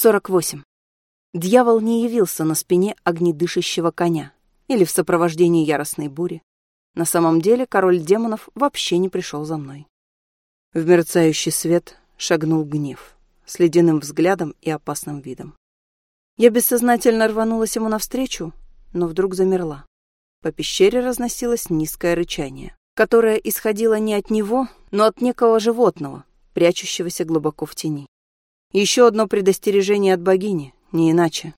48. Дьявол не явился на спине огнедышащего коня или в сопровождении яростной бури. На самом деле король демонов вообще не пришел за мной. В мерцающий свет шагнул гнев с ледяным взглядом и опасным видом. Я бессознательно рванулась ему навстречу, но вдруг замерла. По пещере разносилось низкое рычание, которое исходило не от него, но от некого животного, прячущегося глубоко в тени. Еще одно предостережение от богини, не иначе.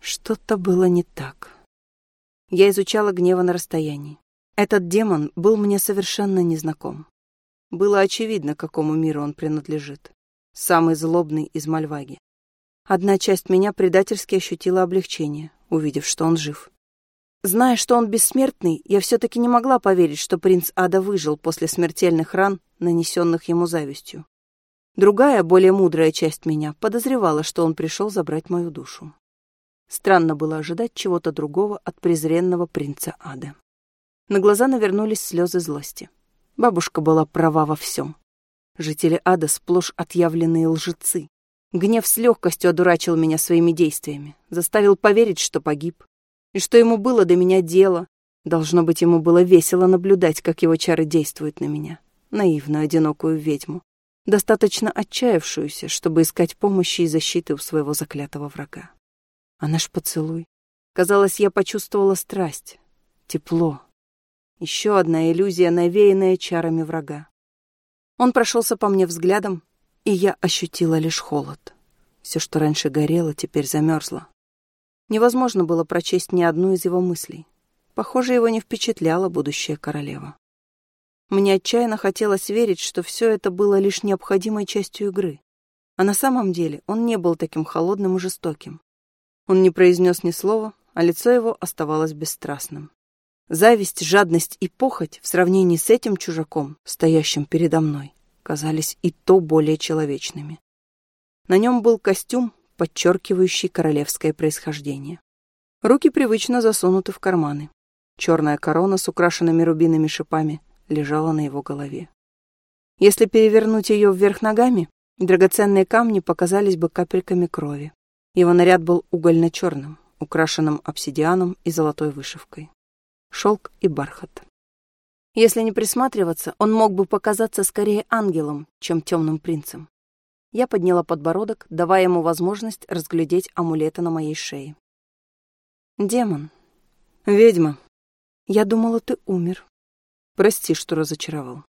Что-то было не так. Я изучала гнева на расстоянии. Этот демон был мне совершенно незнаком. Было очевидно, какому миру он принадлежит. Самый злобный из Мальваги. Одна часть меня предательски ощутила облегчение, увидев, что он жив. Зная, что он бессмертный, я все-таки не могла поверить, что принц Ада выжил после смертельных ран, нанесенных ему завистью. Другая, более мудрая часть меня подозревала, что он пришел забрать мою душу. Странно было ожидать чего-то другого от презренного принца Ада. На глаза навернулись слезы злости. Бабушка была права во всем. Жители ада сплошь отъявленные лжецы. Гнев с легкостью одурачил меня своими действиями, заставил поверить, что погиб, и что ему было до меня дело. Должно быть, ему было весело наблюдать, как его чары действуют на меня, наивную, одинокую ведьму, достаточно отчаявшуюся, чтобы искать помощи и защиты у своего заклятого врага. А наш поцелуй? Казалось, я почувствовала страсть, тепло, еще одна иллюзия, навеянная чарами врага. Он прошелся по мне взглядом, и я ощутила лишь холод. Все, что раньше горело, теперь замерзло. Невозможно было прочесть ни одну из его мыслей. Похоже, его не впечатляла будущая королева. Мне отчаянно хотелось верить, что все это было лишь необходимой частью игры. А на самом деле он не был таким холодным и жестоким. Он не произнес ни слова, а лицо его оставалось бесстрастным. Зависть, жадность и похоть в сравнении с этим чужаком, стоящим передо мной, казались и то более человечными. На нем был костюм, подчеркивающий королевское происхождение. Руки привычно засунуты в карманы. Черная корона с украшенными рубинами шипами лежала на его голове. Если перевернуть ее вверх ногами, драгоценные камни показались бы капельками крови. Его наряд был угольно-черным, украшенным обсидианом и золотой вышивкой шелк и бархат. Если не присматриваться, он мог бы показаться скорее ангелом, чем темным принцем. Я подняла подбородок, давая ему возможность разглядеть амулеты на моей шее. «Демон. Ведьма. Я думала, ты умер. Прости, что разочаровал».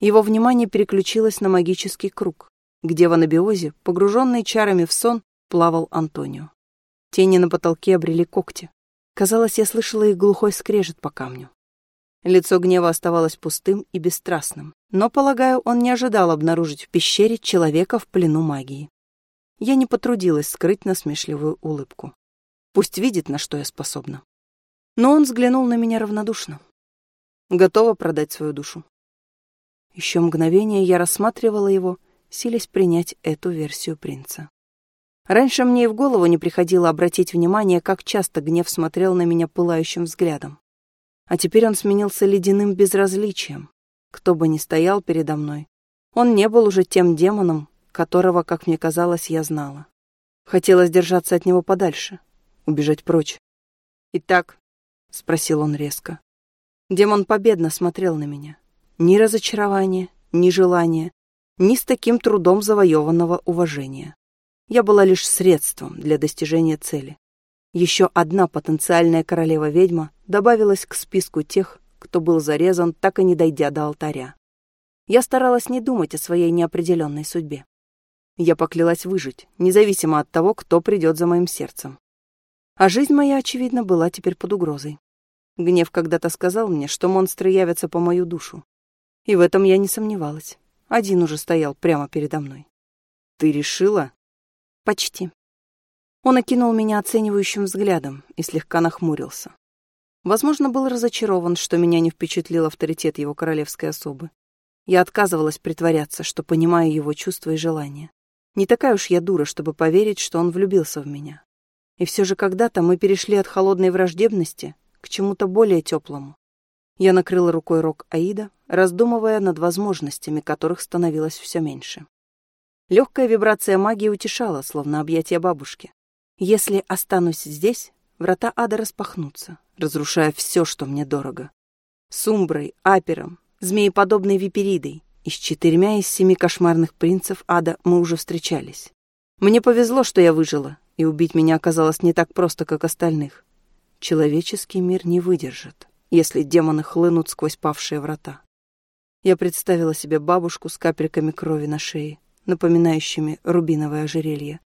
Его внимание переключилось на магический круг, где в анабиозе, погруженный чарами в сон, плавал Антонио. Тени на потолке обрели когти. Казалось, я слышала их глухой скрежет по камню. Лицо гнева оставалось пустым и бесстрастным, но, полагаю, он не ожидал обнаружить в пещере человека в плену магии. Я не потрудилась скрыть насмешливую улыбку. Пусть видит, на что я способна. Но он взглянул на меня равнодушно. Готова продать свою душу. Еще мгновение я рассматривала его, силясь принять эту версию принца. Раньше мне и в голову не приходило обратить внимание, как часто гнев смотрел на меня пылающим взглядом. А теперь он сменился ледяным безразличием. Кто бы ни стоял передо мной, он не был уже тем демоном, которого, как мне казалось, я знала. Хотелось держаться от него подальше, убежать прочь. «Итак», — спросил он резко. Демон победно смотрел на меня. Ни разочарования, ни желания, ни с таким трудом завоеванного уважения. Я была лишь средством для достижения цели. Еще одна потенциальная королева-ведьма добавилась к списку тех, кто был зарезан, так и не дойдя до алтаря. Я старалась не думать о своей неопределенной судьбе. Я поклялась выжить, независимо от того, кто придет за моим сердцем. А жизнь моя, очевидно, была теперь под угрозой. Гнев когда-то сказал мне, что монстры явятся по мою душу. И в этом я не сомневалась. Один уже стоял прямо передо мной. «Ты решила?» Почти. Он окинул меня оценивающим взглядом и слегка нахмурился. Возможно, был разочарован, что меня не впечатлил авторитет его королевской особы. Я отказывалась притворяться, что понимаю его чувства и желания. Не такая уж я дура, чтобы поверить, что он влюбился в меня. И все же когда-то мы перешли от холодной враждебности к чему-то более теплому. Я накрыла рукой рог Аида, раздумывая над возможностями, которых становилось все меньше. Легкая вибрация магии утешала, словно объятие бабушки. Если останусь здесь, врата ада распахнутся, разрушая все, что мне дорого. Сумброй, апером, змееподобной виперидой и с четырьмя из семи кошмарных принцев ада мы уже встречались. Мне повезло, что я выжила, и убить меня оказалось не так просто, как остальных. Человеческий мир не выдержит, если демоны хлынут сквозь павшие врата. Я представила себе бабушку с капельками крови на шее, напоминающими рубиновое ожерелье,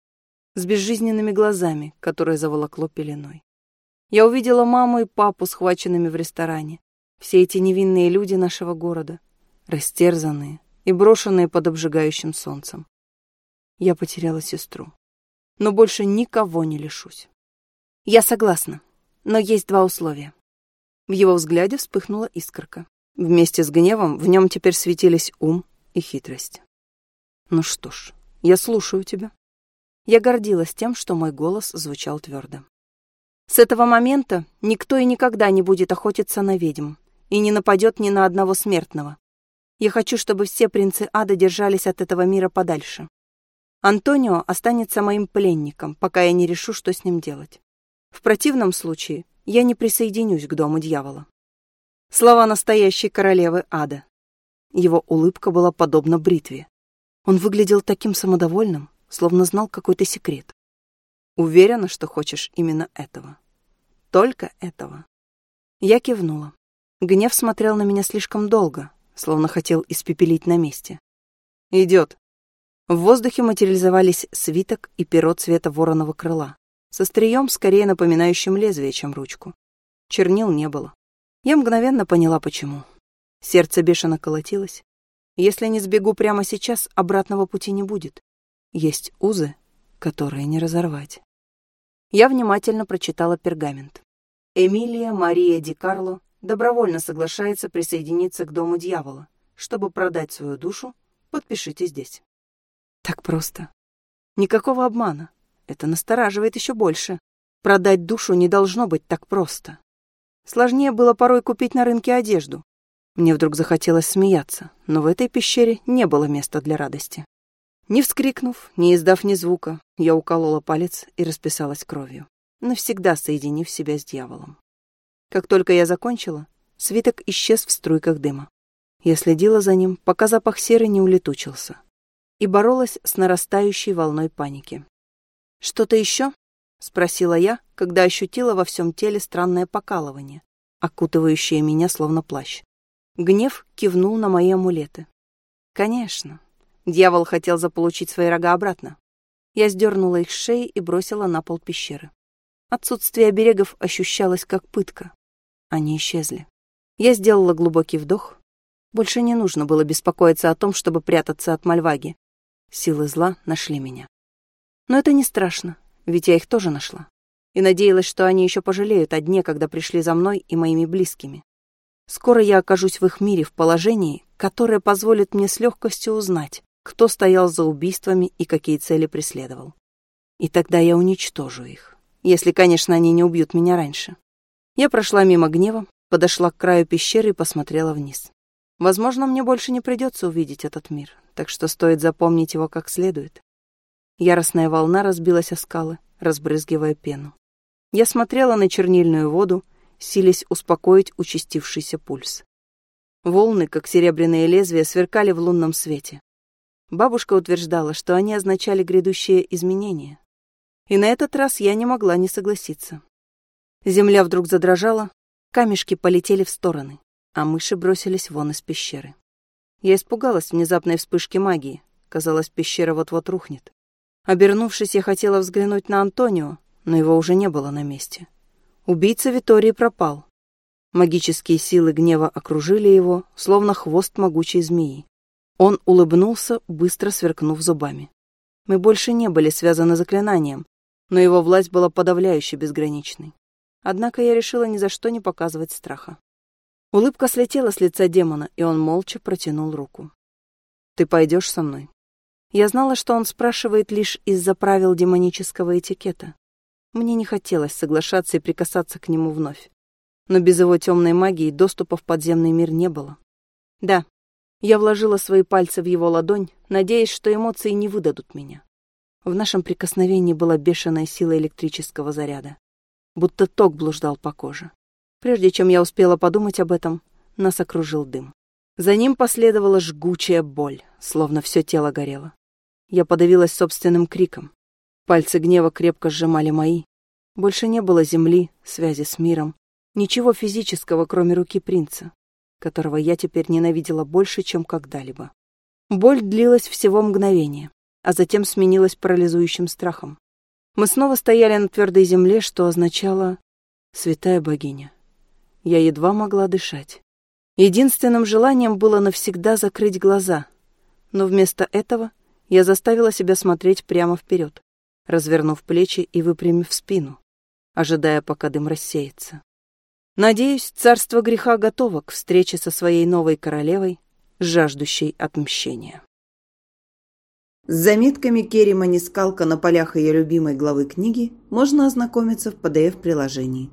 с безжизненными глазами, которые заволокло пеленой. Я увидела маму и папу, схваченными в ресторане. Все эти невинные люди нашего города, растерзанные и брошенные под обжигающим солнцем. Я потеряла сестру, но больше никого не лишусь. Я согласна, но есть два условия. В его взгляде вспыхнула искорка. Вместе с гневом в нем теперь светились ум и хитрость. Ну что ж, я слушаю тебя. Я гордилась тем, что мой голос звучал твердо. С этого момента никто и никогда не будет охотиться на ведьм и не нападет ни на одного смертного. Я хочу, чтобы все принцы ада держались от этого мира подальше. Антонио останется моим пленником, пока я не решу, что с ним делать. В противном случае я не присоединюсь к дому дьявола. Слова настоящей королевы ада. Его улыбка была подобна бритве. Он выглядел таким самодовольным, словно знал какой-то секрет. Уверена, что хочешь именно этого. Только этого. Я кивнула. Гнев смотрел на меня слишком долго, словно хотел испепелить на месте. Идет. В воздухе материализовались свиток и перо цвета вороного крыла, со стрием, скорее напоминающим лезвие, чем ручку. Чернил не было. Я мгновенно поняла, почему. Сердце бешено колотилось, если не сбегу прямо сейчас, обратного пути не будет. Есть узы, которые не разорвать. Я внимательно прочитала пергамент. Эмилия Мария Ди Карло добровольно соглашается присоединиться к Дому Дьявола. Чтобы продать свою душу, подпишите здесь. Так просто. Никакого обмана. Это настораживает еще больше. Продать душу не должно быть так просто. Сложнее было порой купить на рынке одежду. Мне вдруг захотелось смеяться, но в этой пещере не было места для радости. Не вскрикнув, не издав ни звука, я уколола палец и расписалась кровью, навсегда соединив себя с дьяволом. Как только я закончила, свиток исчез в струйках дыма. Я следила за ним, пока запах серы не улетучился, и боролась с нарастающей волной паники. «Что-то еще?» — спросила я, когда ощутила во всем теле странное покалывание, окутывающее меня словно плащ. Гнев кивнул на мои амулеты. Конечно. Дьявол хотел заполучить свои рога обратно. Я сдернула их с шеи и бросила на пол пещеры. Отсутствие оберегов ощущалось как пытка. Они исчезли. Я сделала глубокий вдох. Больше не нужно было беспокоиться о том, чтобы прятаться от Мальваги. Силы зла нашли меня. Но это не страшно, ведь я их тоже нашла. И надеялась, что они еще пожалеют о дне, когда пришли за мной и моими близкими. Скоро я окажусь в их мире в положении, которое позволит мне с легкостью узнать, кто стоял за убийствами и какие цели преследовал. И тогда я уничтожу их, если, конечно, они не убьют меня раньше. Я прошла мимо гнева, подошла к краю пещеры и посмотрела вниз. Возможно, мне больше не придется увидеть этот мир, так что стоит запомнить его как следует. Яростная волна разбилась о скалы, разбрызгивая пену. Я смотрела на чернильную воду, силясь успокоить участившийся пульс. Волны, как серебряные лезвия, сверкали в лунном свете. Бабушка утверждала, что они означали грядущее изменение. И на этот раз я не могла не согласиться. Земля вдруг задрожала, камешки полетели в стороны, а мыши бросились вон из пещеры. Я испугалась внезапной вспышки магии. Казалось, пещера вот-вот рухнет. Обернувшись, я хотела взглянуть на Антонио, но его уже не было на месте. Убийца Витории пропал. Магические силы гнева окружили его, словно хвост могучей змеи. Он улыбнулся, быстро сверкнув зубами. Мы больше не были связаны заклинанием, но его власть была подавляюще безграничной. Однако я решила ни за что не показывать страха. Улыбка слетела с лица демона, и он молча протянул руку. «Ты пойдешь со мной?» Я знала, что он спрашивает лишь из-за правил демонического этикета. Мне не хотелось соглашаться и прикасаться к нему вновь. Но без его темной магии доступа в подземный мир не было. Да, Я вложила свои пальцы в его ладонь, надеясь, что эмоции не выдадут меня. В нашем прикосновении была бешеная сила электрического заряда. Будто ток блуждал по коже. Прежде чем я успела подумать об этом, нас окружил дым. За ним последовала жгучая боль, словно все тело горело. Я подавилась собственным криком. Пальцы гнева крепко сжимали мои. Больше не было земли, связи с миром, ничего физического, кроме руки принца, которого я теперь ненавидела больше, чем когда-либо. Боль длилась всего мгновение, а затем сменилась парализующим страхом. Мы снова стояли на твердой земле, что означало «святая богиня». Я едва могла дышать. Единственным желанием было навсегда закрыть глаза, но вместо этого я заставила себя смотреть прямо вперед, развернув плечи и выпрямив спину, ожидая, пока дым рассеется. Надеюсь, царство греха готово к встрече со своей новой королевой, жаждущей отмщения. С заметками Керри Манискалка на полях ее любимой главы книги можно ознакомиться в PDF-приложении.